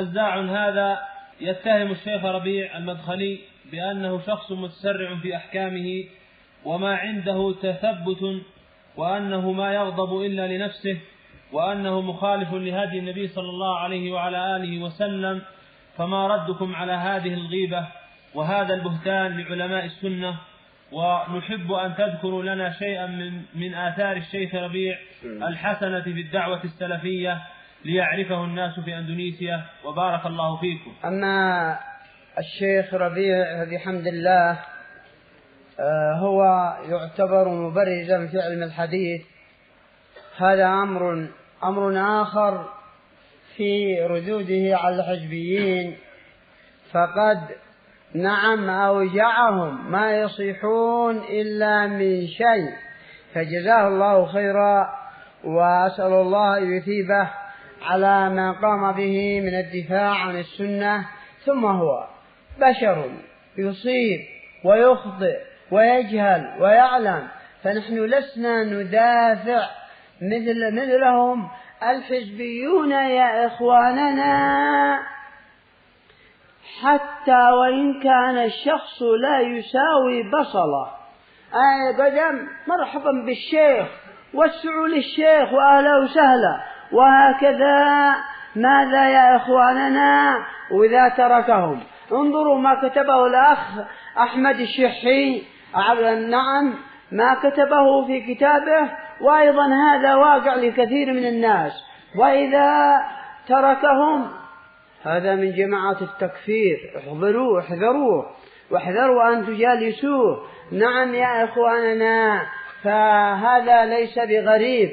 نزاع هذا يتهم الشيخ ربيع المدخلي بأنه شخص متسرع في أحكامه وما عنده تثبت وأنه ما يغضب إلا لنفسه وأنه مخالف لهدي النبي صلى الله عليه وعلى آله وسلم فما ردكم على هذه الغيبة وهذا البهتان لعلماء السنة ونحب أن تذكروا لنا شيئا من, من آثار الشيخ ربيع الحسنة في الدعوة السلفية ليعرفه الناس في أندونيسيا وبارك الله فيكم. أما الشيخ ربيع بحمد الله آه، هو يعتبر مبرزا في علم الحديث. هذا أمر أمر آخر في ردوده على الحزبيين. فقد نعم أوجعهم ما يصيحون إلا من شيء. فجزاه الله خيرا وأسأل الله يثيبه على ما قام به من الدفاع عن السنة ثم هو بشر يصيب ويخطئ ويجهل ويعلم فنحن لسنا ندافع مثل مثلهم الحزبيون يا إخواننا. حتى وإن كان الشخص لا يساوي بصلة. آه قدم مرحبا بالشيخ وسعوا للشيخ وأهلا وسهلا. وهكذا ماذا يا إخواننا وإذا تركهم؟ انظروا ما كتبه الأخ أحمد الشحي نعم ما كتبه في كتابه وأيضا هذا واقع لكثير من الناس. وإذا تركهم هذا من جماعة التكفير احذروه احذروه واحذروا أن تجالسوه. نعم يا إخواننا فهذا ليس بغريب.